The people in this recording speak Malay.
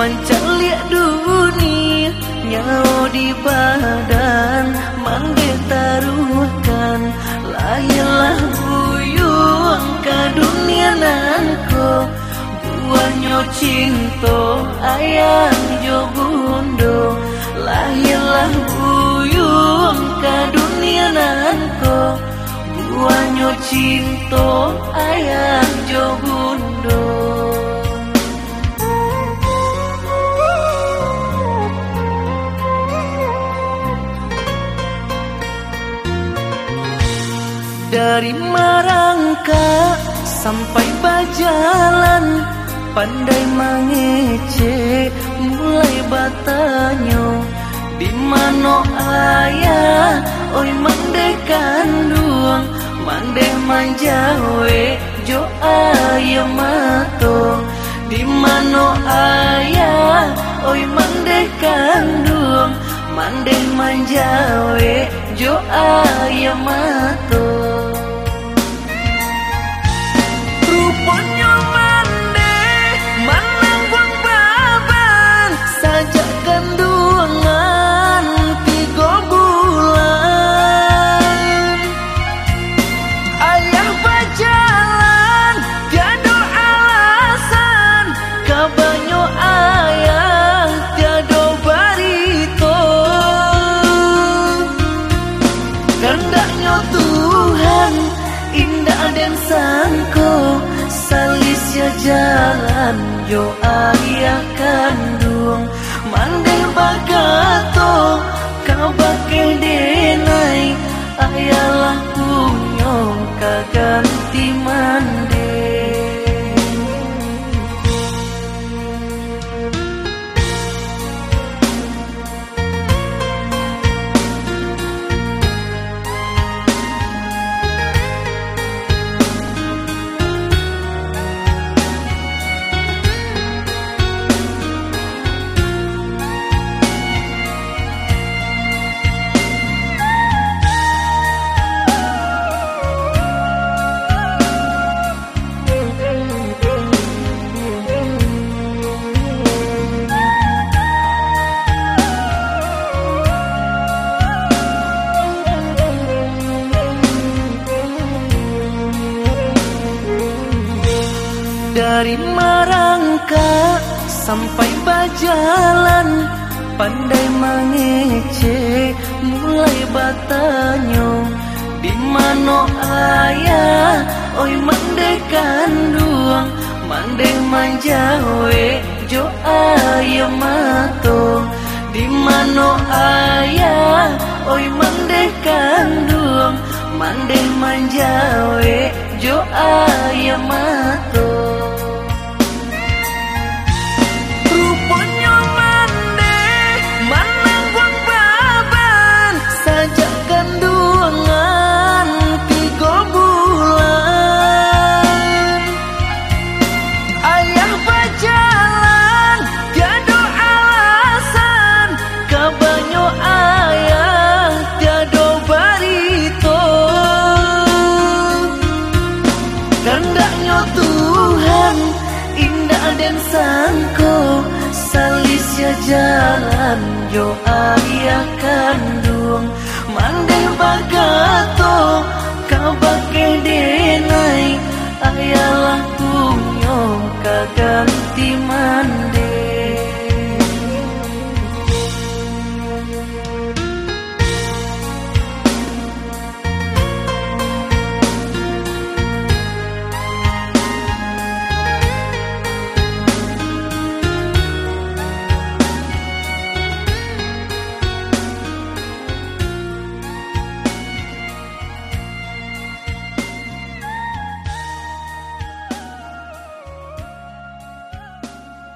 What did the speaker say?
Mancalik dunia. Nyawa di badan Mande taruhkan. Lahirlah buyung ke dunia nanko. Buahnya cinta Ayang jo bundo. Lahirlah buyung ke dunia nanko. Buahnya cinta Ayang jo bundo Dari Marangka sampai Bajalan Pandai mengece mulai batanyo. Di mana ayah oi mandai kandung Mandai manjawe jo ayah mato. Di mana ayah oi mandai kandung Mandai manjawe jo ayah mato yo ayah kandung. Mandai bagato kau pakai denai Ayalah Dari Marangka sampai Bajalan Pandai mengece, mulai batanyo Di mano ayah? Oi, mandekan duang Mandai manjawe jo ayah mato Di mano ayah? Oi, mandekan duang Mandai manjawe jo ayah mato dan sangko Salisnya jalan yo ayah kandung. Mandai